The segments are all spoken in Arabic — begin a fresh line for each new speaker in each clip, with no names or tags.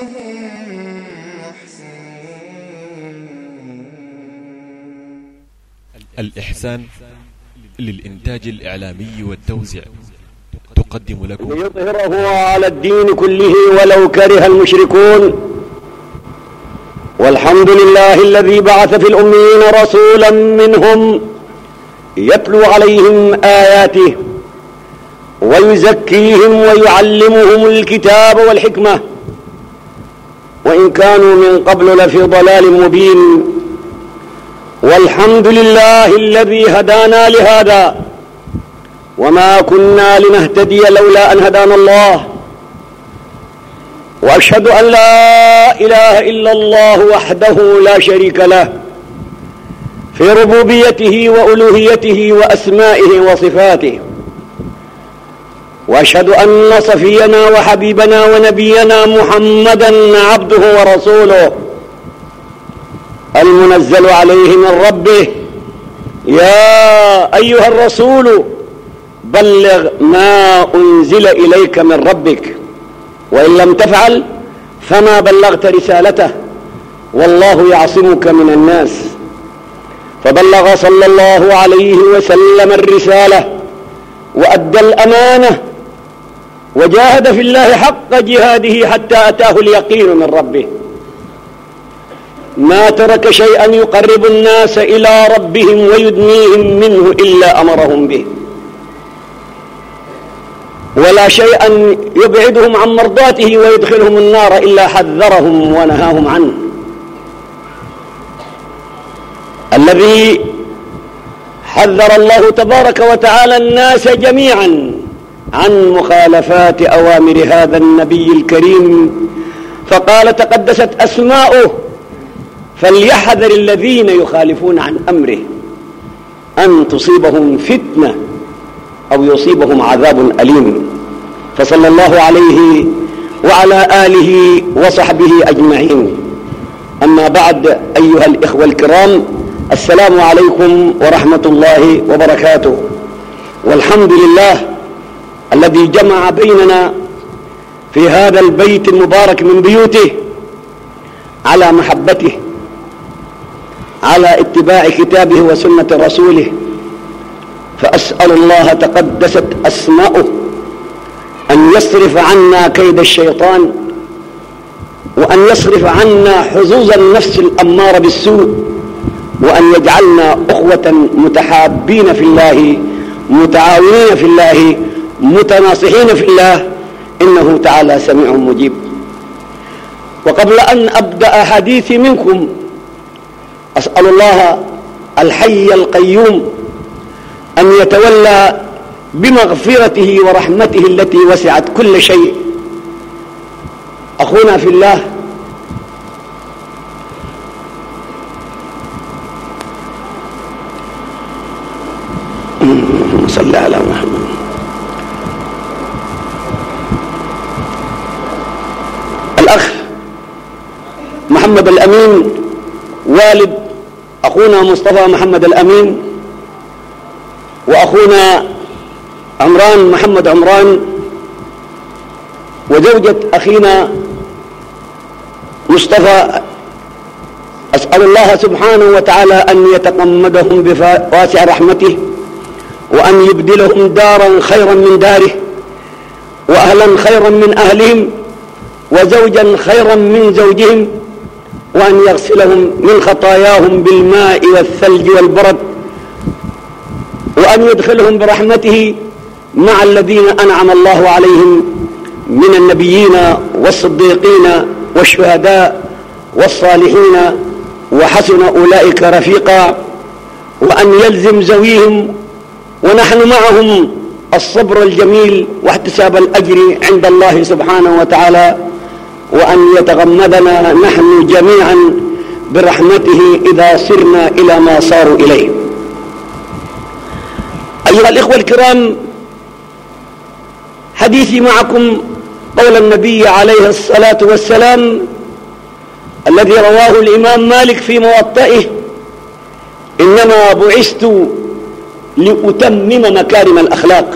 وهم محسنون الإحسان للإنتاج الإعلامي والتوزيع تقدم لكم ليظهره على الدين كله ولو كره المشركون والحمد لله الذي بعث في الأمين رسولا منهم يتلو عليهم آياته ويزكيهم ويعلمهم الكتاب والحكمة وإن كانوا من قبل لفي ضلال مبين والحمد لله الذي هدانا لهذا وما كنا لنهتدي لولا أن هدانا الله وأشهد أن لا إله إلا الله وحده لا شريك له في ربوبيته وألوهيته وأسمائه وصفاته واشهد ان صفينا وحبيبنا ونبينا محمدا عبده ورسوله المنزل عليه من ربه يا ايها الرسول بلغ ما انزل اليك من ربك وان لم تفعل فما بلغت رسالته والله يعصمك من الناس فبلغ صلى الله عليه وسلم الرساله وادى الامانه وجاهد في الله حق جهاده حتى أتاه اليقين من ربه ما ترك شيئا يقرب الناس إلى ربهم ويدنيهم منه إلا أمرهم به ولا شيئا يبعدهم عن مرضاته ويدخلهم النار إلا حذرهم ونهاهم عنه الذي حذر الله تبارك وتعالى الناس جميعا عن مخالفات أوامر هذا النبي الكريم فقال تقدست أسماؤه فليحذر الذين يخالفون عن أمره أن تصيبهم فتنة أو يصيبهم عذاب أليم فصلى الله عليه وعلى آله وصحبه أجمعين أما بعد أيها الإخوة الكرام السلام عليكم ورحمة الله وبركاته والحمد لله الذي جمع بيننا في هذا البيت المبارك من بيوته على محبته على اتباع كتابه وسنة رسوله فأسأل الله تقدست أسماؤه أن يصرف عنا كيد الشيطان وأن يصرف عنا حظوظ النفس الأمارة بالسوء وأن يجعلنا أخوة متحابين في الله متعاونين في الله متناصحين في الله إنه تعالى سميع مجيب وقبل أن أبدأ حديثي منكم أسأل الله الحي القيوم أن يتولى بمغفرته ورحمته التي وسعت كل شيء أخونا في الله الأمين والد أخونا مصطفى محمد الأمين وأخونا عمران محمد عمران وزوجة أخينا مصطفى أسأل الله سبحانه وتعالى أن يتقمدهم بواسع رحمته وأن يبدلهم دارا خيرا من داره وأهلا خيرا من أهلهم وزوجا خيرا من زوجهم وأن يغسلهم من خطاياهم بالماء والثلج والبرد وأن يدخلهم برحمته مع الذين أنعم الله عليهم من النبيين والصديقين والشهداء والصالحين وحسن أولئك رفيقا وأن يلزم زويهم ونحن معهم الصبر الجميل واحتساب الأجر عند الله سبحانه وتعالى وأن يتغمدنا نحن جميعا برحمته إذا سرنا إلى ما صاروا إليه أيها الإخوة الكرام حديثي معكم قول النبي عليه الصلاة والسلام الذي رواه الإمام مالك في موطئه إنما بعثت لأتمم مكارم الأخلاق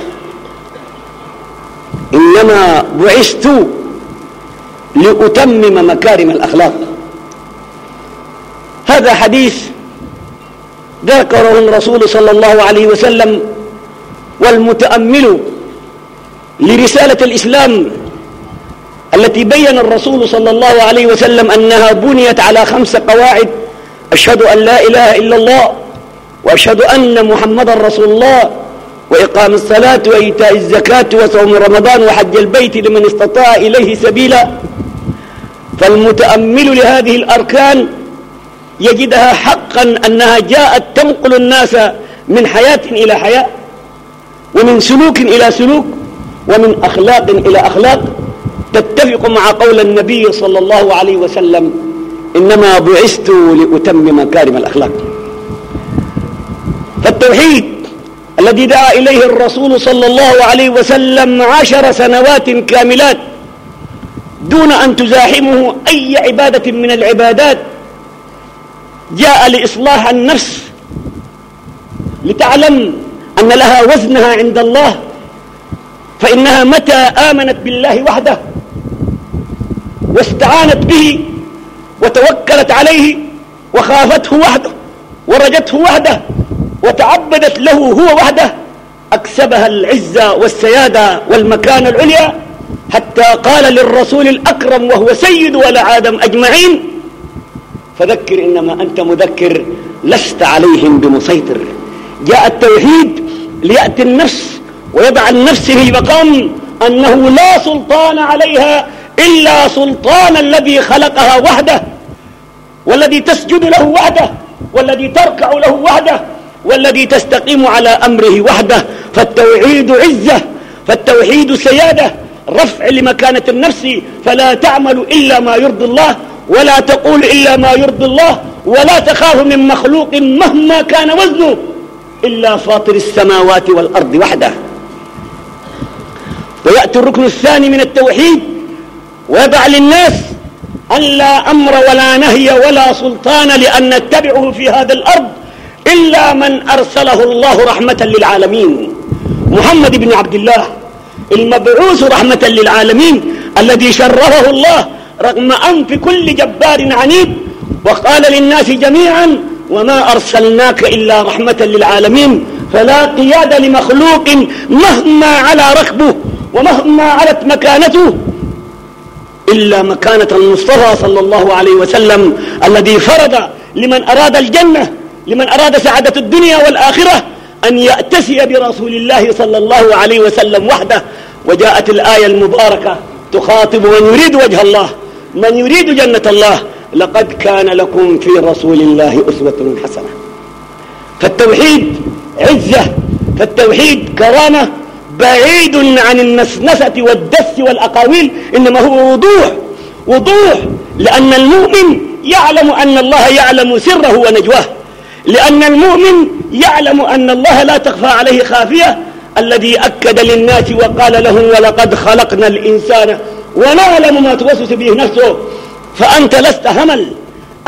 إنما بعثت لأتمم مكارم الأخلاق هذا حديث ذكره الرسول صلى الله عليه وسلم والمتأمل لرسالة الإسلام التي بين الرسول صلى الله عليه وسلم أنها بنيت على خمس قواعد أشهد أن لا إله إلا الله وأشهد أن محمدا رسول الله وإقام الصلاة وإيتاء الزكاة وصوم رمضان وحج البيت لمن استطاع إليه سبيلا فالمتأمل لهذه الأركان يجدها حقا أنها جاءت تنقل الناس من حياة إلى حياة ومن سلوك إلى سلوك ومن أخلاق إلى أخلاق تتفق مع قول النبي صلى الله عليه وسلم إنما بعثت لأتمم كارم الأخلاق فالتوحيد الذي دعا إليه الرسول صلى الله عليه وسلم عشر سنوات كاملات دون أن تزاحمه أي عبادة من العبادات جاء لإصلاح النفس لتعلم أن لها وزنها عند الله فإنها متى آمنت بالله وحده واستعانت به وتوكلت عليه وخافته وحده ورجته وحده وتعبدت له هو وحده أكسبها العزة والسيادة والمكانة العليا حتى قال للرسول الأكرم وهو سيد ولد آدم أجمعين فذكر إنما أنت مذكر لست عليهم بمسيطر جاء التوحيد ليأتي النفس ويضع النفس في مقام أنه لا سلطان عليها إلا سلطان الذي خلقها وحده والذي تسجد له وحده والذي تركع له وحده والذي تستقيم على أمره وحده فالتوحيد عزة فالتوحيد سيادة رفع لمكانة النفس فلا تعمل إلا ما يرضي الله ولا تقول إلا ما يرضي الله ولا تخاف من مخلوق مهما كان وزنه إلا فاطر السماوات والأرض وحده ويأتي الركن الثاني من التوحيد ويضع للناس أن لا أمر ولا نهي ولا سلطان لأن نتبعه في هذا الأرض إلا من أرسله الله رحمة للعالمين محمد بن عبد الله المبعوث رحمة للعالمين الذي شرفه الله رغم أنف كل جبار عنيد وقال للناس جميعا وما أرسلناك إلا رحمة للعالمين فلا قيادة لمخلوق مهما على ركبه ومهما علت مكانته إلا مكانة المصطفى صلى الله عليه وسلم الذي فرض لمن أراد الجنة لمن أراد سعادة الدنيا والآخرة أن يأتسي برسول الله صلى الله عليه وسلم وحده وجاءت الآية المباركة تخاطب من يريد وجه الله من يريد جنة الله لقد كان لكم في رسول الله أسوة حسنة فالتوحيد عزة فالتوحيد كرامة بعيد عن النسنسة والدس والأقاويل إنما هو وضوح وضوح لأن المؤمن يعلم أن الله يعلم سره ونجواه لأن المؤمن يعلم أن الله لا تخفى عليه خافية الذي أكد للناس وقال لهم ولقد خلقنا الإنسان ونعلم ما توسوس به نفسه فأنت لست همل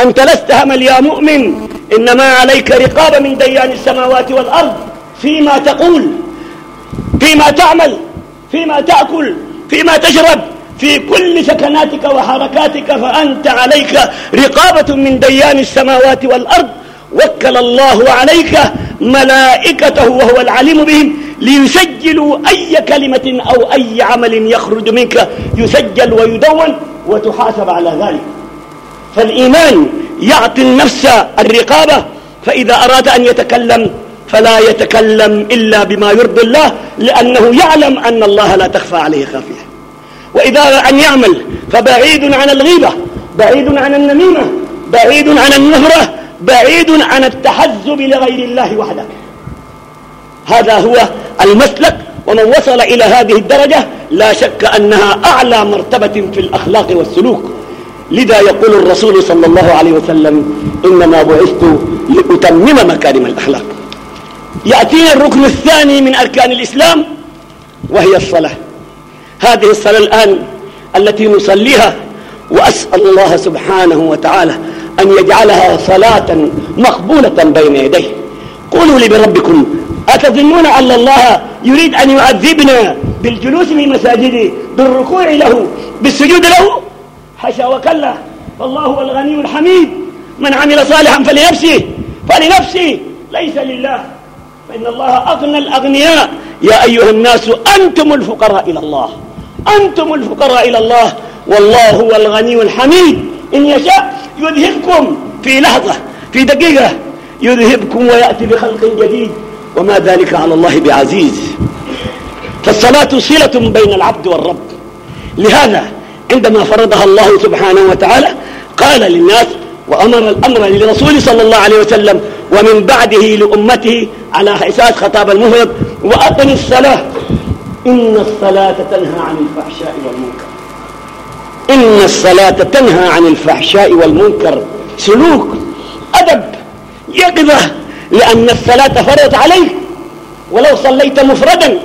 أنت لست همل يا مؤمن إنما عليك رقابة من ديان السماوات والأرض فيما تقول فيما تعمل فيما تأكل فيما تشرب في كل سكناتك وحركاتك فأنت عليك رقابة من ديان السماوات والأرض وكل الله عليك ملائكته وهو العليم بهم ليسجلوا أي كلمة أو أي عمل يخرج منك يسجل ويدون وتحاسب على ذلك فالإيمان يعطي النفس الرقابة فإذا أراد أن يتكلم فلا يتكلم إلا بما يرضي الله لأنه يعلم أن الله لا تخفى عليه خافية وإذا أن يعمل فبعيد عن الغيبة بعيد عن النميمة بعيد عن النهرة بعيد عن التحزب لغير الله وحده هذا هو المسلك ومن وصل إلى هذه الدرجة لا شك أنها أعلى مرتبة في الأخلاق والسلوك لذا يقول الرسول صلى الله عليه وسلم إنما بعثت لأتمم مكارم الأخلاق يأتينا الركن الثاني من أركان الإسلام وهي الصلاة هذه الصلاة الآن التي نصليها وأسأل الله سبحانه وتعالى أن يجعلها صلاة مقبولة بين يديه قولوا لي بربكم أتظنون أن الله يريد أن يعذبنا بالجلوس في مساجده بالركوع له بالسجود له حشا وكلا فالله هو الغني الحميد من عمل صالحا فلنفسه فلنفسه ليس لله فإن الله أغنى الأغنياء يا أيها الناس أنتم الفقراء إلى الله أنتم الفقراء إلى الله والله هو الغني الحميد إن يشاء يذهبكم في لحظة في دقيقة يذهبكم ويأتي بخلق جديد وما ذلك على الله بعزيز فالصلاة صلة بين العبد والرب لهذا عندما فرضها الله سبحانه وتعالى قال للناس وأمر الأمر للرسول صلى الله عليه وسلم ومن بعده لأمته على حساس خطاب المهرب وأقم الصلاة إن الصلاة تنهى عن الفحشاء والمنكر إن الصلاة تنهى عن الفحشاء والمنكر سلوك أدب يقظة لأن الصلاة فرضت عليك ولو صليت مفردا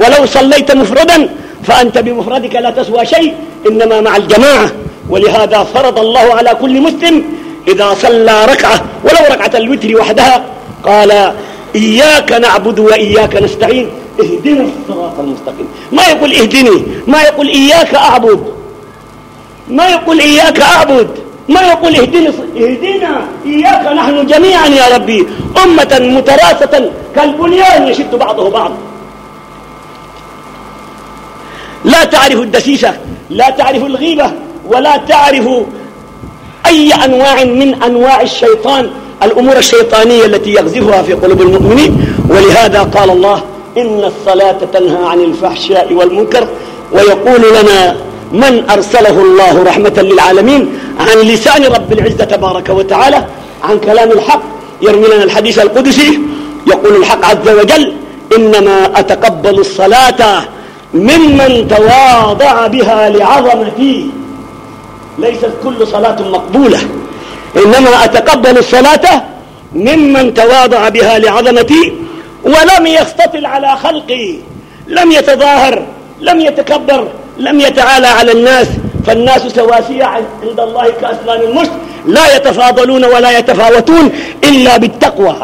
ولو صليت مفردا فأنت بمفردك لا تسوى شيء إنما مع الجماعة ولهذا فرض الله على كل مسلم إذا صلى ركعة ولو ركعة الوتر وحدها قال إياك نعبد وإياك نستعين اهدنا الصراط المستقيم ما يقول اهدني ما يقول إياك أعبد ما يقول إياك أعبد ما يقول اهدنا, اهدنا إياك نحن جميعا يا ربي أمة متراسة كالبنيان يشد بعضه بعض لا تعرف الدسيسة لا تعرف الغيبة ولا تعرف أي أنواع من أنواع الشيطان الأمور الشيطانية التي يغزفها في قلوب المؤمنين ولهذا قال الله إن الصلاة تنهى عن الفحشاء والمنكر ويقول لنا من أرسله الله رحمة للعالمين عن لسان رب العزة تبارك وتعالى عن كلام الحق يرمي لنا الحديث القدسي يقول الحق عز وجل إنما أتقبل الصلاة ممن تواضع بها لعظمتي ليست كل صلاة مقبولة إنما أتقبل الصلاة ممن تواضع بها لعظمتي ولم يستطل على خلقي لم يتظاهر لم يتكبر لم يتعالى على الناس فالناس سواسية عند الله كأسنان المشت لا يتفاضلون ولا يتفاوتون إلا بالتقوى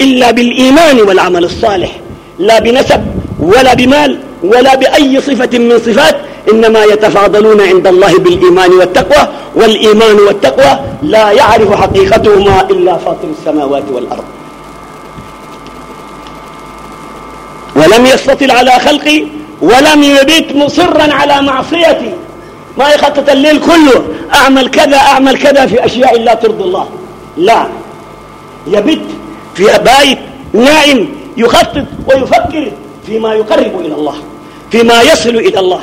إلا بالإيمان والعمل الصالح لا بنسب ولا بمال ولا بأي صفة من صفات إنما يتفاضلون عند الله بالإيمان والتقوى والإيمان والتقوى لا يعرف حقيقتهما إلا فاطر السماوات والأرض ولم يستطل على خلقي ولم يبيت مصرا على معصيتي ما يخطط الليل كله أعمل كذا أعمل كذا في أشياء لا ترضي الله لا يبت في بايت نائم يخطط ويفكر فيما يقرب إلى الله فيما يصل إلى الله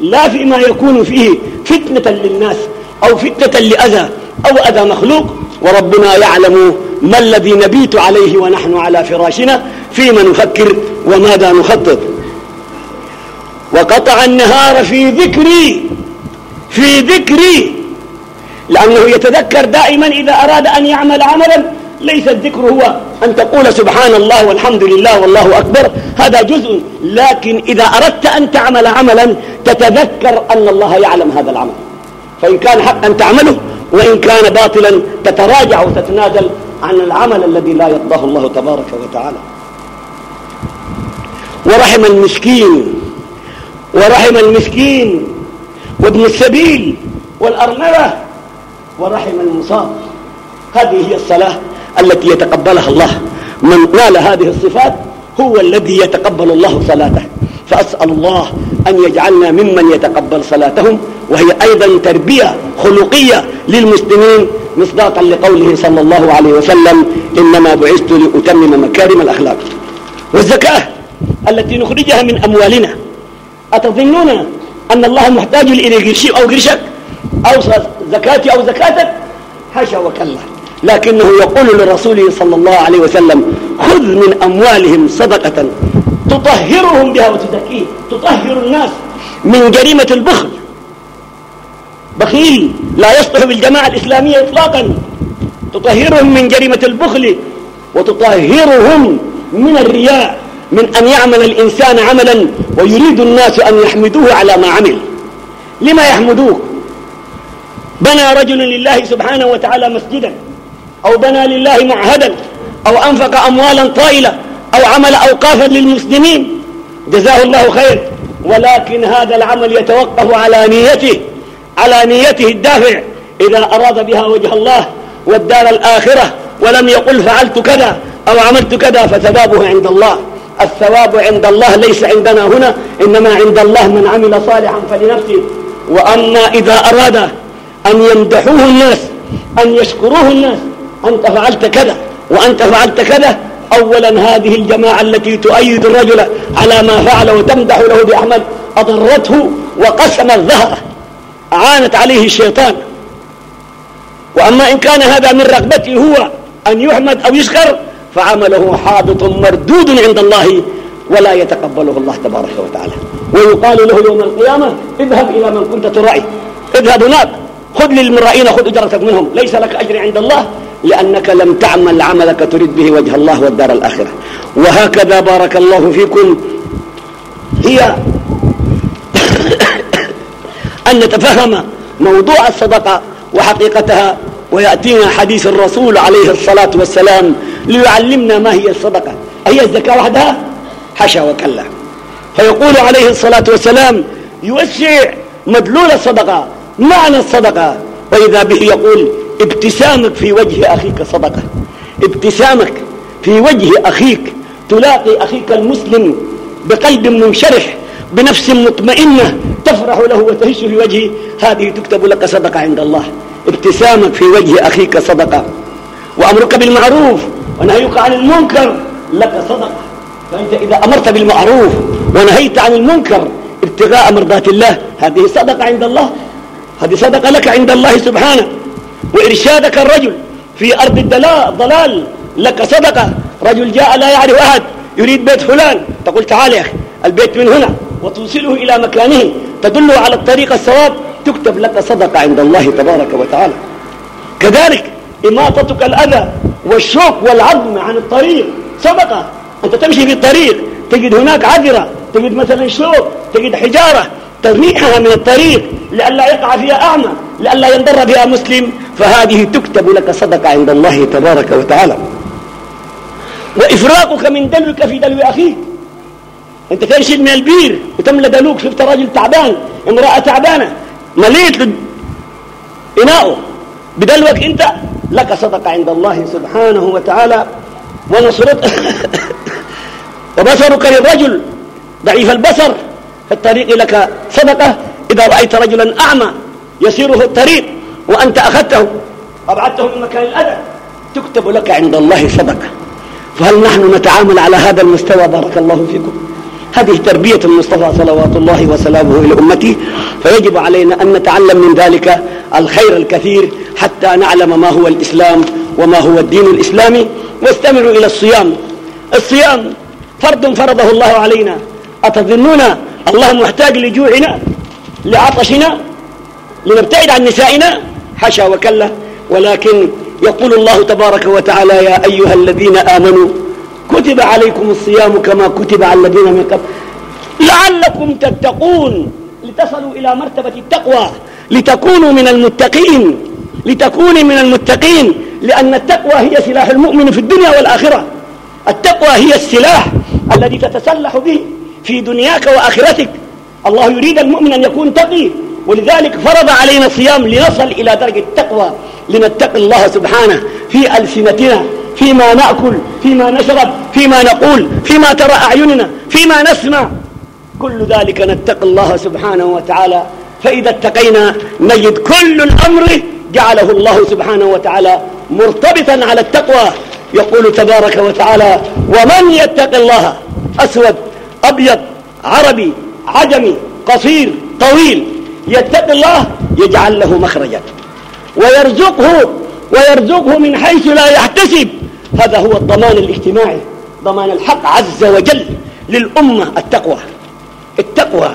لا فيما يكون فيه فتنة للناس أو فتنة لأذى أو أذى مخلوق وربنا يعلم ما الذي نبيت عليه ونحن على فراشنا فيما نفكر وماذا نخطط وقطع النهار في ذكري في ذكري لأنه يتذكر دائما إذا أراد أن يعمل عملا ليس الذكر هو أن تقول سبحان الله والحمد لله والله أكبر هذا جزء لكن إذا أردت أن تعمل عملا تتذكر أن الله يعلم هذا العمل فإن كان حقا تعمله وإن كان باطلا تتراجع وتتنازل عن العمل الذي لا يرضاه الله تبارك وتعالى ورحم المسكين ورحم المسكين وابن السبيل والأرملة ورحم المصاب هذه هي الصلاة التي يتقبلها الله من نال هذه الصفات هو الذي يتقبل الله صلاته فأسأل الله أن يجعلنا ممن يتقبل صلاتهم وهي أيضا تربية خلقية للمسلمين مصداقا لقوله صلى الله عليه وسلم إنما بعثت لأتمم مكارم الأخلاق والزكاة التي نخرجها من أموالنا أتظنون أن الله محتاج إلى قرشي أو قرشك أو زكاتي أو زكاتك حاشا وكلا لكنه يقول لرسوله صلى الله عليه وسلم خذ من أموالهم صدقة تطهرهم بها وتزكيهم تطهر الناس من جريمة البخل بخيل لا يصلح بالجماعة الإسلامية إطلاقا تطهرهم من جريمة البخل وتطهرهم من الرياء من أن يعمل الإنسان عملا ويريد الناس أن يحمدوه على ما عمل لما يحمدوه بنى رجل لله سبحانه وتعالى مسجدا أو بنى لله معهدا أو أنفق أموالا طائلة أو عمل أوقافا للمسلمين جزاه الله خير ولكن هذا العمل يتوقف على نيته على نيته الدافع إذا أراد بها وجه الله والدار الآخرة ولم يقل فعلت كذا أو عملت كذا فثوابه عند الله الثواب عند الله ليس عندنا هنا إنما عند الله من عمل صالحا فلنفسه وأما إذا أراد أن يمدحوه الناس أن يشكروه الناس أنت فعلت كذا وأنت فعلت كذا أولا هذه الجماعة التي تؤيد الرجل على ما فعل وتمدح له بأحمد أضرته وقسمت الظهر أعانت عليه الشيطان وأما إن كان هذا من رغبته هو أن يحمد أو يشكر فعمله حابط مردود عند الله ولا يتقبله الله تبارك وتعالى ويقال له يوم القيامة اذهب إلى من كنت ترعي اذهب هناك خذ للمرائين خذ أجرتك منهم ليس لك أجر عند الله لأنك لم تعمل عملك تريد به وجه الله والدار الآخرة وهكذا بارك الله فيكم هي أن نتفهم موضوع الصدقة وحقيقتها ويأتينا حديث الرسول عليه الصلاة والسلام ليعلمنا ما هي الصدقة هي الزكاة وحدها حشا وكلا فيقول عليه الصلاة والسلام يوسع مدلول الصدقة معنى الصدقة وإذا به يقول ابتسامك في وجه أخيك صدقة ابتسامك في وجه أخيك تلاقي أخيك المسلم بقلب منشرح بنفس مطمئنة تفرح له وتهش في وجهه هذه تكتب لك صدقة عند الله ابتسامك في وجه أخيك صدقة وأمرك بالمعروف ونهيك عن المنكر لك صدقة فأنت إذا أمرت بالمعروف ونهيت عن المنكر ابتغاء مرضات الله هذه صدقة عند الله هذه صدقة لك عند الله سبحانه وإرشادك الرجل في أرض الضلال لك صدقة رجل جاء لا يعرف أحد يريد بيت فلان تقول تعال يا أخي البيت من هنا وتوصله إلى مكانه تدله على الطريق الصواب تكتب لك صدقة عند الله تبارك وتعالى كذلك إماطتك الأذى والشوك والعظم عن الطريق صدقة أنت تمشي في الطريق تجد هناك عذرة تجد مثلا شوك تجد حجارة تريحها من الطريق لئلا يقع فيها أعمى لئلا ينضر بها مسلم فهذه تكتب لك صدقة عند الله تبارك وتعالى وإفراقك من دلوك في دلو أخيك أنت تنشد من البير وتملى دلوك شفت رجل تعبان امرأة تعبانة مليت إناؤه بدلوك أنت لك صدقة عند الله سبحانه وتعالى ونصرت وبصرك للرجل ضعيف البصر في الطريق لك صدقة إذا رأيت رجلا أعمى يسير في الطريق وأنت أخذته أبعدته من مكان الأذى تكتب لك عند الله صدقة فهل نحن نتعامل على هذا المستوى بارك الله فيكم هذه تربية المصطفى صلوات الله وسلامه إلى فيجب علينا أن نتعلم من ذلك الخير الكثير حتى نعلم ما هو الإسلام وما هو الدين الإسلامي واستمروا إلى الصيام الصيام فرض فرضه الله علينا أتظنون الله محتاج لجوعنا لعطشنا لنبتعد عن نسائنا حشا وكلا ولكن يقول الله تبارك وتعالى يا أيها الذين آمنوا كتب عليكم الصيام كما كتب على الذين من قبل لعلكم تتقون لتصلوا إلى مرتبة التقوى لتكونوا من المتقين لتكونوا من المتقين لأن التقوى هي سلاح المؤمن في الدنيا والآخرة التقوى هي السلاح الذي تتسلح به في دنياك وآخرتك الله يريد المؤمن أن يكون تقي ولذلك فرض علينا الصيام لنصل إلى درجة التقوى لنتقي الله سبحانه في ألسنتنا فيما نأكل فيما نشرب فيما نقول فيما ترى أعيننا فيما نسمع كل ذلك نتقي الله سبحانه وتعالى فإذا اتقينا نجد كل الأمر جعله الله سبحانه وتعالى مرتبطا على التقوى يقول تبارك وتعالى ومن يتق الله أسود أبيض عربي عجمي قصير طويل يتق الله يجعل له مخرجا ويرزقه ويرزقه من حيث لا يحتسب هذا هو الضمان الاجتماعي ضمان الحق عز وجل للأمة التقوى التقوى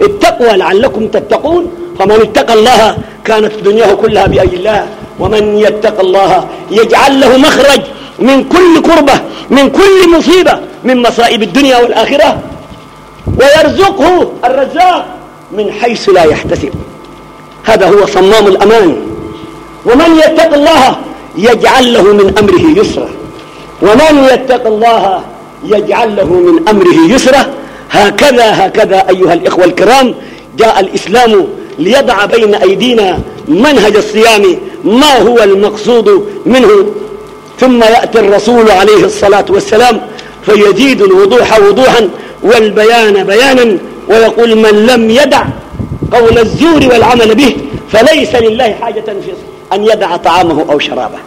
التقوى لعلكم تتقون فمن اتقى الله كانت دنياه كلها بأي الله ومن يتق الله يجعل له مخرج من كل كربة من كل مصيبة من مصائب الدنيا والآخرة ويرزقه الرزاق من حيث لا يحتسب هذا هو صمام الأمان ومن يتق الله يجعل له من أمره يسرا ومن يتق الله يجعل له من أمره يسرا هكذا هكذا أيها الإخوة الكرام جاء الإسلام ليضع بين أيدينا منهج الصيام ما هو المقصود منه ثم يأتي الرسول عليه الصلاة والسلام فيزيد الوضوح وضوحا والبيان بيانا ويقول من لم يدع قول الزور والعمل به فليس لله حاجة في صلاة أن يدع طعامه أو شرابه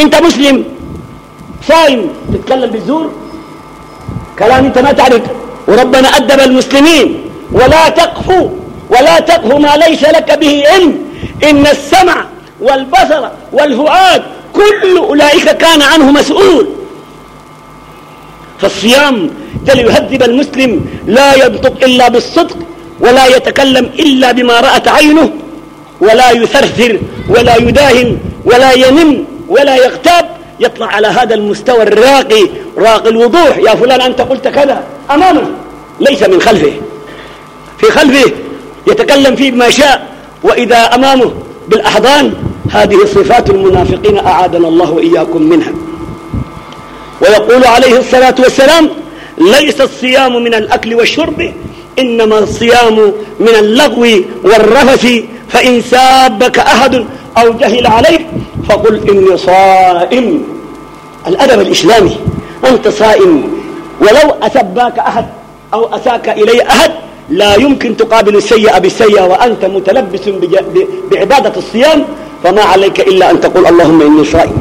أنت مسلم صائم تتكلم بالزور كلام أنت ما تعرف وربنا أدب المسلمين ولا تقف ولا تقف ما ليس لك به علم إن السمع والبصر والفؤاد كل أولئك كان عنه مسؤول فالصيام ده ليهذب المسلم لا ينطق إلا بالصدق ولا يتكلم إلا بما رأت عينه ولا يثرثر ولا يداهن ولا ينم ولا يغتاب يطلع على هذا المستوى الراقي راقي الوضوح يا فلان أنت قلت كذا أمامه ليس من خلفه في خلفه يتكلم فيه بما شاء وإذا أمامه بالأحضان هذه صفات المنافقين أعادنا الله وإياكم منها ويقول عليه الصلاة والسلام ليس الصيام من الأكل والشرب إنما الصيام من اللغو والرفث فإن سابك أحد أو جهل عليك فقل إني صائم الأدب الإسلامي أنت صائم ولو أسباك أحد أو أساك إلي أحد لا يمكن تقابل السيئة بالسيئة وأنت متلبس بعبادة الصيام فما عليك إلا أن تقول اللهم إني صائم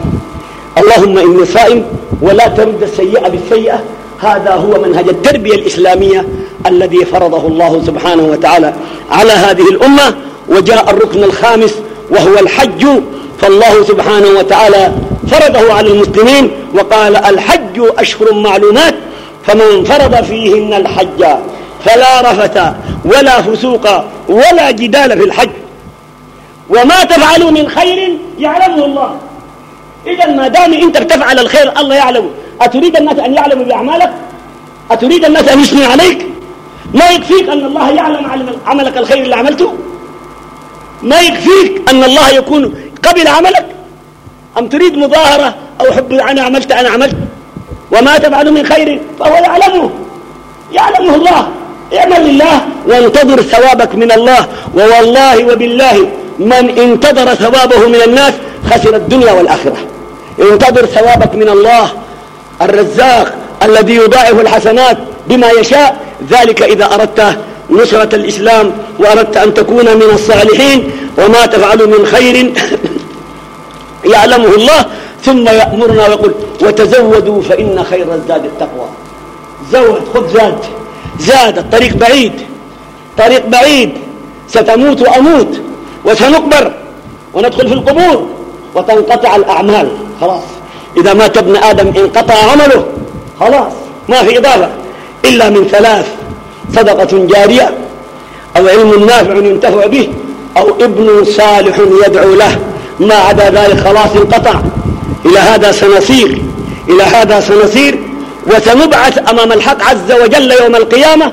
اللهم إني صائم ولا ترد السيئة بالسيئة هذا هو منهج التربية الإسلامية الذي فرضه الله سبحانه وتعالى على هذه الأمة وجاء الركن الخامس وهو الحج فالله سبحانه وتعالى فرضه على المسلمين وقال الحج أشهر معلومات فمن فرض فيهن الحج فلا رفث ولا فسوق ولا جدال في الحج وما تفعلوا من خير يعلمه الله إذا ما دام أنت بتفعل الخير الله يعلم أتريد الناس أن يعلموا بأعمالك أتريد الناس أن يسمع عليك ما يكفيك أن الله يعلم عملك الخير اللي عملته ما يكفيك أن الله يكون قبل عملك أم تريد مظاهرة أو حب أنا عملت أنا عملت وما تفعل من خير فهو يعلمه يعلمه الله اعمل لله وانتظر ثوابك من الله ووالله وبالله من انتظر ثوابه من الناس خسر الدنيا والآخرة انتظر ثوابك من الله الرزاق الذي يضاعف الحسنات بما يشاء ذلك إذا أردت نشرة الإسلام وأردت أن تكون من الصالحين وما تفعل من خير يعلمه الله ثم يأمرنا ويقول وتزودوا فإن خير الزاد التقوى زود خذ زاد زاد الطريق بعيد طريق بعيد ستموت وأموت وسنقبر وندخل في القبور وتنقطع الأعمال خلاص إذا مات ابن آدم انقطع عمله خلاص ما في إضافة إلا من ثلاث صدقة جارية أو علم نافع ينتفع به أو ابن صالح يدعو له ما عدا ذلك خلاص انقطع إلى هذا سنصير إلى هذا سنصير وسنبعث أمام الحق عز وجل يوم القيامة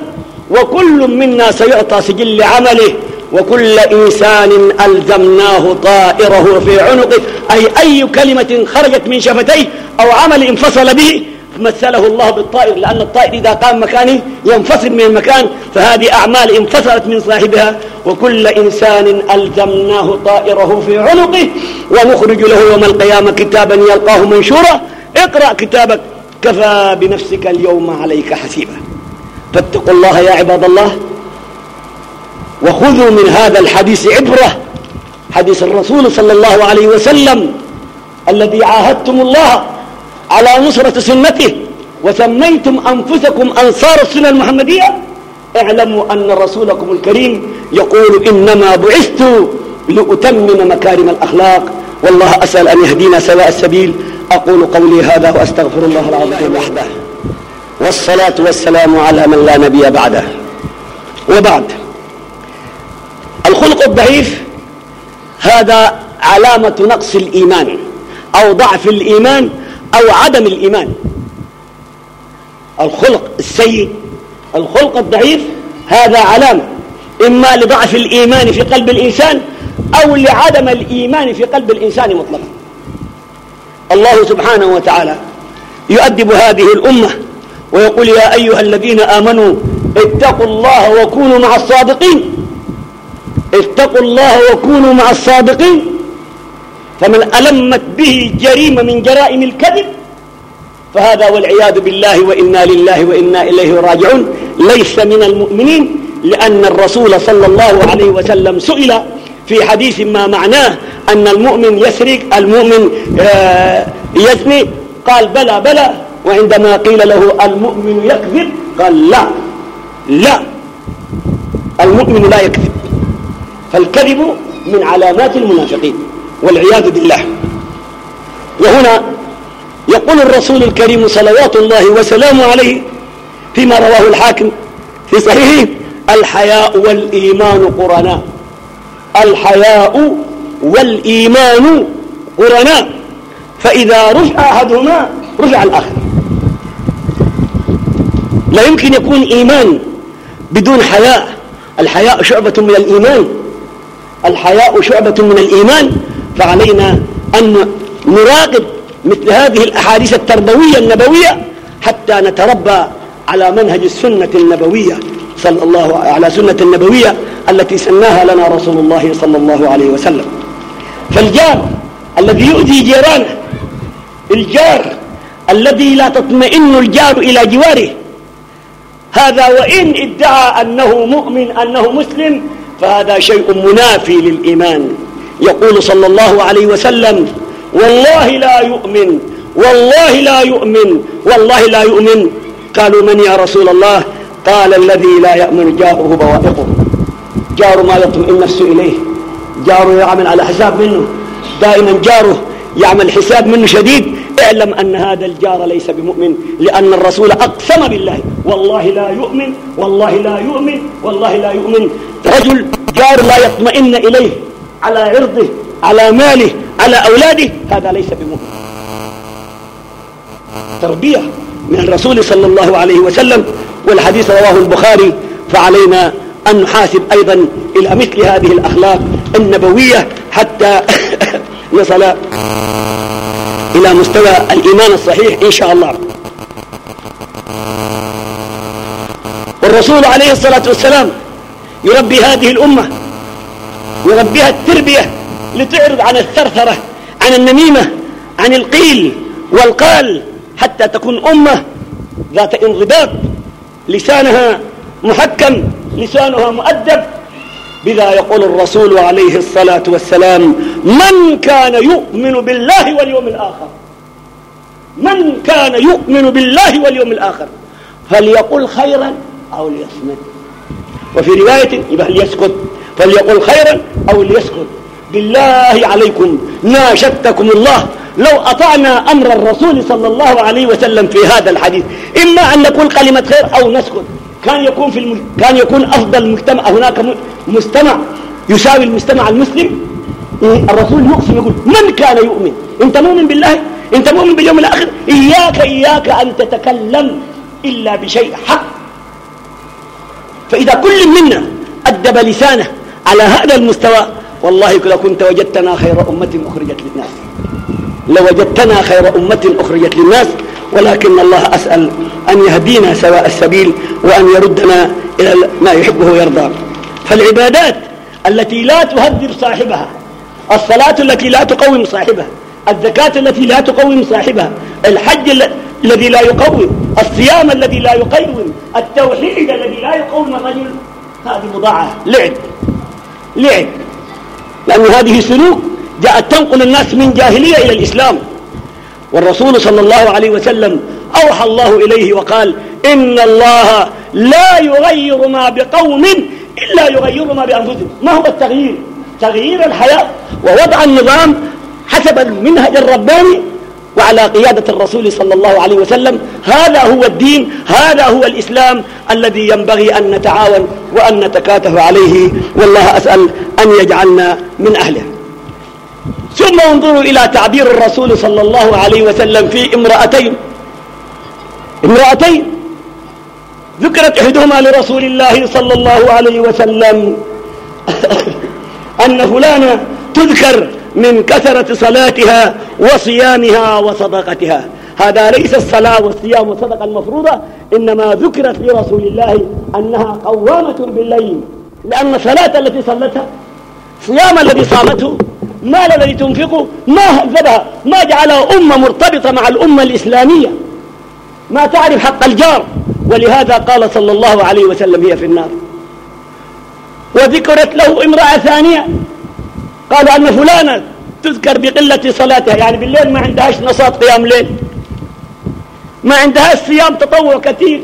وكل منا سيعطى سجل عمله وكل إنسان ألزمناه طائره في عنقه أي أي كلمة خرجت من شفتيه أو عمل انفصل به مثله الله بالطائر لأن الطائر إذا قام مكانه ينفصل من المكان فهذه أعمال انفصلت من صاحبها وكل إنسان ألزمناه طائره في عنقه ونخرج له يوم القيامة كتابا يلقاه منشورا اقرأ كتابك كفى بنفسك اليوم عليك حسيبا فاتقوا الله يا عباد الله وخذوا من هذا الحديث عبرة حديث الرسول صلى الله عليه وسلم الذي عاهدتم الله على نصرة سنته وسميتم أنفسكم أنصار السنة المحمدية اعلموا أن رسولكم الكريم يقول إنما بعثت لأتمم مكارم الأخلاق والله أسأل أن يهدينا سواء السبيل أقول قولي هذا وأستغفر الله العظيم وحده والصلاة والسلام على من لا نبي بعده وبعد الخلق الضعيف هذا علامة نقص الإيمان أو ضعف الإيمان أو عدم الإيمان الخلق السيء الخلق الضعيف هذا علامة إما لضعف الإيمان في قلب الإنسان أو لعدم الإيمان في قلب الإنسان مطلقا الله سبحانه وتعالى يؤدب هذه الأمة ويقول يا أيها الذين آمنوا اتقوا الله وكونوا مع الصادقين اتقوا الله وكونوا مع الصادقين فمن ألمت به جريمة من جرائم الكذب فهذا والعياذ بالله وإنا لله وإنا إليه راجعون ليس من المؤمنين لأن الرسول صلى الله عليه وسلم سئل في حديث ما معناه أن المؤمن يسرق المؤمن آه، يزني قال بلى بلى وعندما قيل له المؤمن يكذب قال لا لا المؤمن لا يكذب فالكذب من علامات المنافقين والعياذ بالله وهنا يقول الرسول الكريم صلوات الله وسلامه عليه فيما رواه الحاكم في صحيحه الحياء والإيمان قرناء الحياء والإيمان قرناء فإذا رجع أحدهما رجع الآخر لا يمكن يكون إيمان بدون حياء الحياء شعبة من الإيمان الحياء شعبة من الإيمان فعلينا أن نراقب مثل هذه الأحاديث التربوية النبوية حتى نتربى على منهج السنة النبوية صلى الله على سنة النبوية التي سناها لنا رسول الله صلى الله عليه وسلم فالجار الذي يؤذي جيرانه الجار الذي لا تطمئن الجار إلى جواره هذا وإن ادعى أنه مؤمن أنه مسلم فهذا شيء منافي للإيمان يقول صلى الله عليه وسلم والله لا يؤمن والله لا يؤمن والله لا يؤمن قالوا من يا رسول الله قال الذي لا يأمن جاره بوائقه جاره ما يطمئن نفسه إليه جاره يعمل على حساب منه دائما جاره يعمل حساب منه شديد اعلم أن هذا الجار ليس بمؤمن لأن الرسول أقسم بالله والله لا يؤمن والله لا يؤمن والله لا يؤمن رجل جار لا يطمئن إليه على عرضه على ماله على أولاده هذا ليس بمهم تربية من الرسول صلى الله عليه وسلم والحديث رواه البخاري فعلينا أن نحاسب أيضا إلى مثل هذه الأخلاق النبوية حتى نصل إلى مستوى الإيمان الصحيح إن شاء الله والرسول عليه الصلاة والسلام يربي هذه الأمة يربيها التربية لتعرض عن الثرثرة عن النميمة عن القيل والقال حتى تكون أمة ذات انضباط لسانها محكم لسانها مؤدب بذا يقول الرسول عليه الصلاة والسلام من كان يؤمن بالله واليوم الآخر من كان يؤمن بالله واليوم الآخر فليقل خيرا أو ليصمت وفي رواية يبقى ليسكت فليقل خيرا أو ليسكت بالله عليكم ناشدتكم الله لو أطعنا أمر الرسول صلى الله عليه وسلم في هذا الحديث إما أن نقول كلمة خير أو نسكت كان يكون, في المج... كان يكون أفضل مجتمع هناك مجتمع يساوي المجتمع المسلم الرسول يقسم يقول من كان يؤمن أنت مؤمن بالله أنت مؤمن باليوم الآخر إياك إياك أن تتكلم إلا بشيء حق فإذا كل منا أدب لسانه على هذا المستوى والله لكنت وجدتنا خير أمة أخرجت للناس لوجدتنا خير أمة أخرجت للناس ولكن الله أسأل أن يهدينا سواء السبيل وأن يردنا إلى ما يحبه ويرضى فالعبادات التي لا تهذب صاحبها الصلاة التي لا تقوم صاحبها الزكاة التي لا تقوم صاحبها الحج الذي لا يقوم الصيام الذي لا يقوم التوحيد الذي لا يقوم الرجل هذه مضاعفة لعب ليه لأن هذه سلوك جاءت تنقل الناس من جاهلية إلى الإسلام والرسول صلى الله عليه وسلم أوحى الله إليه وقال إن الله لا يغير ما بقوم إلا يغير ما بأنفسهم ما هو التغيير تغيير الحياة ووضع النظام حسب المنهج الرباني وعلى قيادة الرسول صلى الله عليه وسلم هذا هو الدين هذا هو الإسلام الذي ينبغي أن نتعاون وأن نتكاتف عليه والله أسأل أن يجعلنا من أهله ثم انظروا إلى تعبير الرسول صلى الله عليه وسلم في امرأتين امرأتين ذكرت احدهما لرسول الله صلى الله عليه وسلم أن فلانه تذكر من كثرة صلاتها وصيامها وصدقتها هذا ليس الصلاة والصيام والصدقة المفروضة إنما ذكرت لرسول الله أنها قوامة بالليل لأن صلاة التي صلتها صيام الذي صامته مال الذي تنفقه ما هذبها ما جعلها أمة مرتبطة مع الأمة الإسلامية ما تعرف حق الجار ولهذا قال صلى الله عليه وسلم هي في النار وذكرت له امرأة ثانية قالوا أن فلانا تذكر بقلة صلاتها يعني بالليل ما عندهاش نشاط قيام ليل ما عندهاش صيام تطوع كثير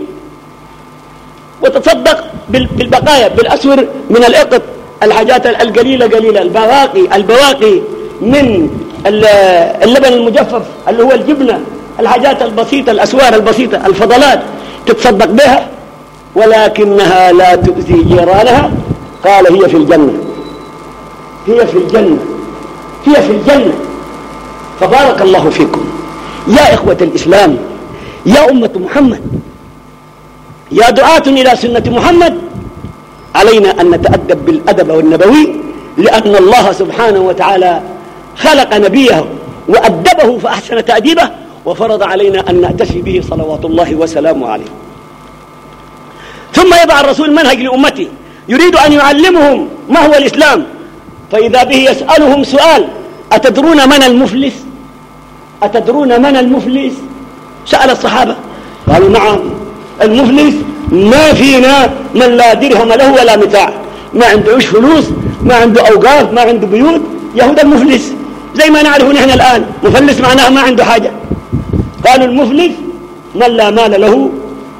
وتتصدق بالبقايا بالأسور من الإقط الحاجات القليلة قليلة البواقي البواقي من اللبن المجفف اللي هو الجبنة الحاجات البسيطة الأسوار البسيطة الفضلات تتصدق بها ولكنها لا تؤذي جيرانها قال هي في الجنة هي في الجنة هي في الجنة فبارك الله فيكم يا إخوة الإسلام يا أمة محمد يا دعاة إلى سنة محمد علينا أن نتأدب بالأدب والنبوي لأن الله سبحانه وتعالى خلق نبيه وأدبه فأحسن تأديبه وفرض علينا أن نأتفي به صلوات الله وسلامه عليه ثم يضع الرسول منهج لأمته يريد أن يعلمهم ما هو الإسلام فإذا به يسألهم سؤال أتدرون من المفلس أتدرون من المفلس سأل الصحابة قالوا نعم المفلس ما فينا من لا درهم له ولا متاع ما عش فلوس ما عنده أوقاف ما عنده بيوت يهود المفلس زي ما نعرفه نحن الآن مفلس معناه ما عنده حاجة قالوا المفلس من لا مال له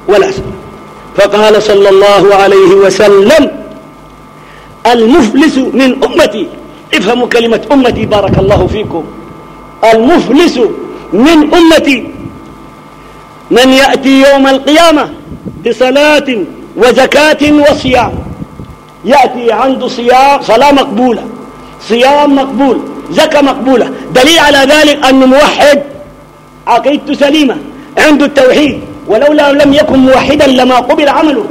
ولا سبب فقال صلى الله عليه وسلم المفلس من أمتي افهموا كلمة أمتي بارك الله فيكم المفلس من أمتي من يأتي يوم القيامة بصلاة وزكاة وصيام يأتي عنده صيام صلاة مقبولة صيام مقبول زكاة مقبولة دليل على ذلك أنه موحد عقيدته سليمة عنده التوحيد ولولا لم يكن موحدا لما قبل عمله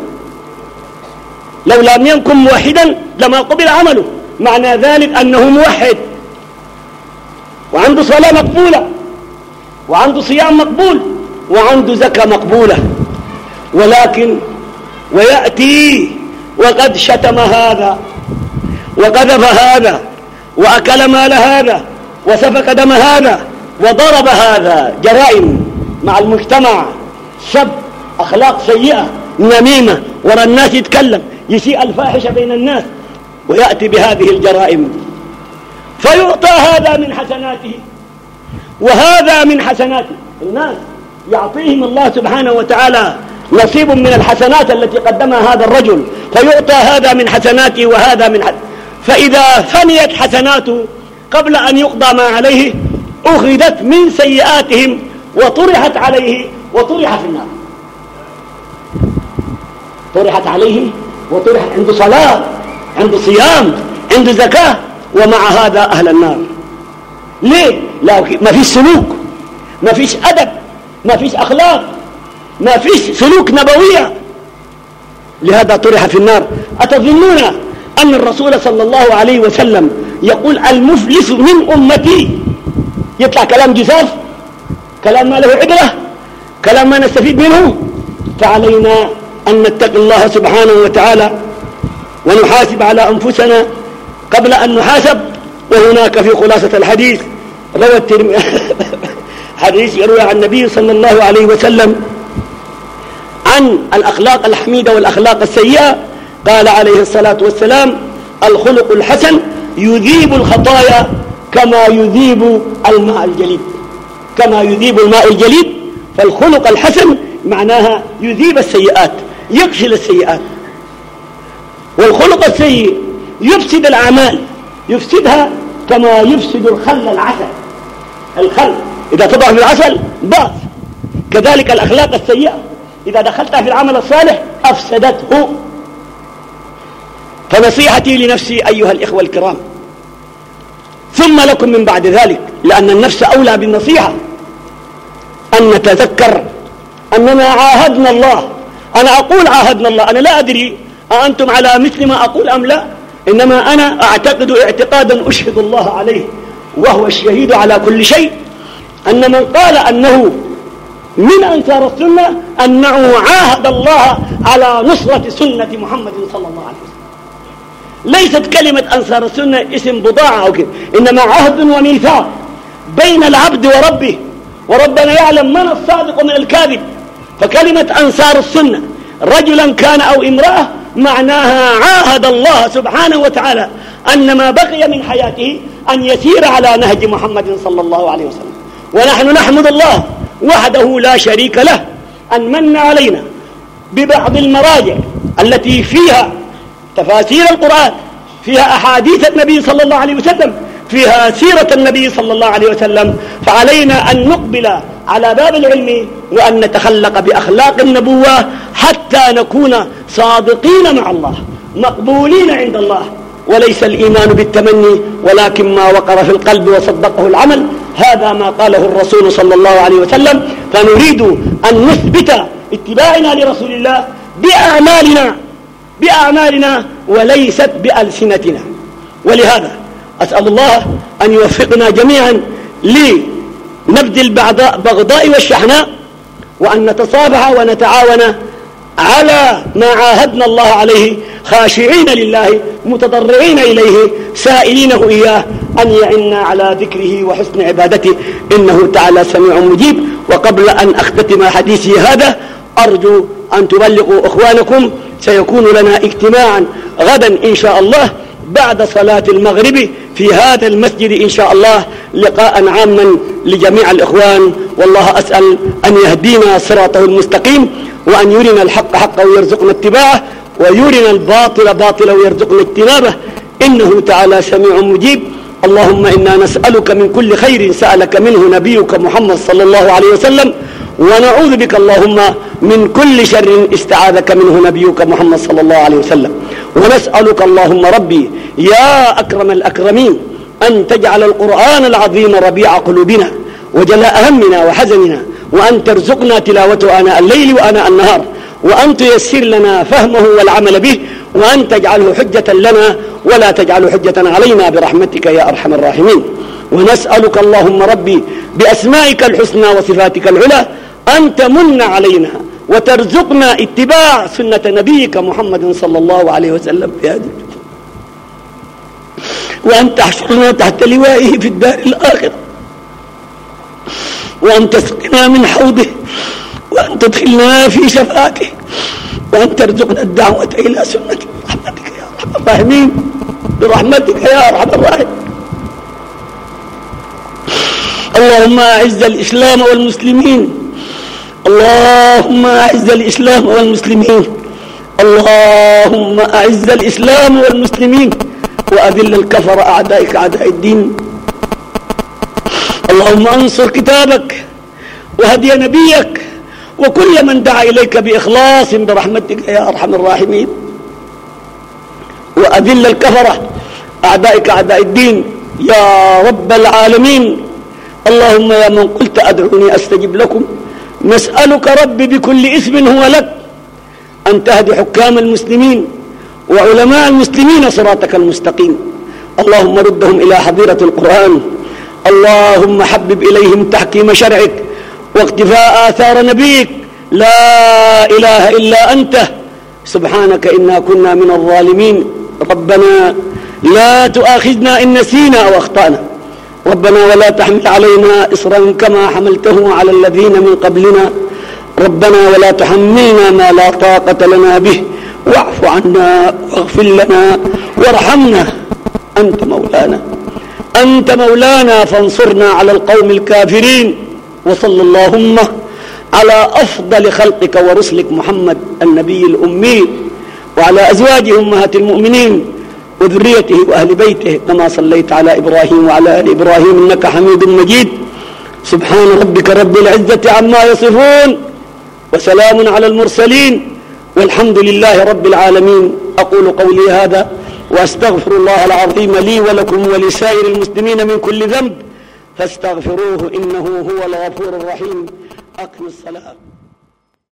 لو لم يكن موحدا لما قبل عمله معنى ذلك أنه موحد وعنده صلاة مقبولة وعنده صيام مقبول وعنده زكاة مقبولة ولكن ويأتي وقد شتم هذا وقذف هذا وأكل مال هذا وسفك دم هذا وضرب هذا جرائم مع المجتمع سب أخلاق سيئة نميمة ورا الناس يتكلم يشيء الفاحشة بين الناس ويأتي بهذه الجرائم فيعطى هذا من حسناته وهذا من حسناته الناس يعطيهم الله سبحانه وتعالى نصيب من الحسنات التي قدمها هذا الرجل فيعطى هذا من حسناته وهذا من حسناته فإذا فنيت حسناته قبل أن يقضى ما عليه أخذت من سيئاتهم وطرحت عليه وطرح في النار طرحت عليه وطرح عنده صلاة عنده صيام عنده زكاة ومع هذا أهل النار ليه؟ لا ما فيش سلوك ما فيش أدب ما فيش أخلاق ما فيش سلوك نبوية لهذا طرح في النار أتظنون أن الرسول صلى الله عليه وسلم يقول المفلس من أمتي يطلع كلام جزاف كلام ما له عبرة كلام ما نستفيد منه فعلينا أن نتقي الله سبحانه وتعالى ونحاسب على أنفسنا قبل أن نحاسب وهناك في خلاصة الحديث روى الترمذي حديث يروي عن النبي صلى الله عليه وسلم عن الأخلاق الحميدة والأخلاق السيئة قال عليه الصلاة والسلام الخلق الحسن يذيب الخطايا كما يذيب الماء الجليد كما يذيب الماء الجليد فالخلق الحسن معناها يذيب السيئات يفشل السيئات والخلق السيء يفسد الأعمال يفسدها كما يفسد الخل العسل الخل إذا تضع في العسل ضاف كذلك الأخلاق السيئة إذا دخلتها في العمل الصالح أفسدته فنصيحتي لنفسي أيها الإخوة الكرام ثم لكم من بعد ذلك لأن النفس أولى بالنصيحة أن نتذكر أننا عاهدنا الله أنا أقول عاهدنا الله أنا لا أدري أأنتم على مثل ما أقول أم لا إنما أنا أعتقد اعتقادا أشهد الله عليه وهو الشهيد على كل شيء أن من قال أنه من أنصار السنة أنه عاهد الله على نصرة سنة محمد صلى الله عليه وسلم ليست كلمة أنصار السنة اسم بضاعة أو كده إنما عهد وميثاق بين العبد وربه وربنا يعلم من الصادق ومن الكاذب فكلمة أنصار السنة رجلا كان أو امرأة معناها عاهد الله سبحانه وتعالى أن ما بقي من حياته أن يسير على نهج محمد صلى الله عليه وسلم ونحن نحمد الله وحده لا شريك له أن من علينا ببعض المراجع التي فيها تفاسير القرآن فيها أحاديث النبي صلى الله عليه وسلم فيها سيرة النبي صلى الله عليه وسلم فعلينا أن نقبل على باب العلم وأن نتخلق بأخلاق النبوة حتى نكون صادقين مع الله مقبولين عند الله وليس الإيمان بالتمني ولكن ما وقر في القلب وصدقه العمل هذا ما قاله الرسول صلى الله عليه وسلم فنريد أن نثبت اتباعنا لرسول الله بأعمالنا بأعمالنا وليست بألسنتنا ولهذا أسأل الله أن يوفقنا جميعا لنبذ البغضاء والشحناء وأن نتصابح ونتعاون على ما عاهدنا الله عليه خاشعين لله متضرعين إليه سائلينه إياه أن يعنا على ذكره وحسن عبادته إنه تعالى سميع مجيب وقبل أن أختتم حديثي هذا أرجو أن تبلغوا أخوانكم سيكون لنا اجتماعا غدا إن شاء الله بعد صلاة المغرب في هذا المسجد إن شاء الله لقاء عاما لجميع الإخوان والله أسأل أن يهدينا صراطه المستقيم وأن يرنا الحق حقا ويرزقنا اتباعه ويرنا الباطل باطلا ويرزقنا اجتنابه إنه تعالى سميع مجيب اللهم إنا نسألك من كل خير سألك منه نبيك محمد صلى الله عليه وسلم ونعوذ بك اللهم من كل شر استعاذك منه نبيك محمد صلى الله عليه وسلم ونسألك اللهم ربي يا أكرم الأكرمين أن تجعل القرآن العظيم ربيع قلوبنا وجلاء همنا وحزننا وأن ترزقنا تلاوته آناء الليل وآناء النهار وأن تيسر لنا فهمه والعمل به وأن تجعله حجة لنا ولا تجعل حجة علينا برحمتك يا أرحم الراحمين ونسألك اللهم ربي بأسمائك الحسنى وصفاتك العلى أن تمن علينا وترزقنا اتباع سنة نبيك محمد صلى الله عليه وسلم في هذه وأن تحشرنا تحت لوائه في الدار الآخرة وأن تسقنا من حوضه وأن تدخلنا في شفاته وأن ترزقنا الدعوة إلى سنه برحمتك يا أرحم الراحمين برحمتك يا أرحم الراحمين اللهم أعز الإسلام والمسلمين اللهم أعز الإسلام والمسلمين اللهم أعز الإسلام والمسلمين وأذل الكفر أعدائك أعداء الدين اللهم أنصر كتابك وهدي نبيك وكل من دعا إليك بإخلاص برحمتك يا أرحم الراحمين وأذل الكفرة أعدائك أعداء الدين يا رب العالمين اللهم يا من قلت أدعوني أستجب لكم نسألك ربي بكل اسم هو لك أن تهدي حكام المسلمين وعلماء المسلمين صراطك المستقيم اللهم ردهم إلى حضيرة القرآن اللهم حبب إليهم تحكيم شرعك واقتفاء آثار نبيك لا إله إلا أنت سبحانك إنا كنا من الظالمين ربنا لا تؤاخذنا إن نسينا أو أخطأنا ربنا ولا تحمل علينا إصرا كما حملته على الذين من قبلنا ربنا ولا تحملنا ما لا طاقة لنا به واعف عنا واغفر لنا وارحمنا أنت مولانا أنت مولانا فانصرنا على القوم الكافرين وصلى اللهم على أفضل خلقك ورسلك محمد النبي الأمي وعلى أزواج أمهات المؤمنين وذريته وأهل بيته كما صليت على إبراهيم وعلى آل إبراهيم إنك حميد مجيد سبحان ربك رب العزة عما يصفون وسلام على المرسلين والحمد لله رب العالمين أقول قولي هذا وأستغفر الله العظيم لي ولكم ولسائر المسلمين من كل ذنب فاستغفروه إنه هو الغفور الرحيم أقم الصلاة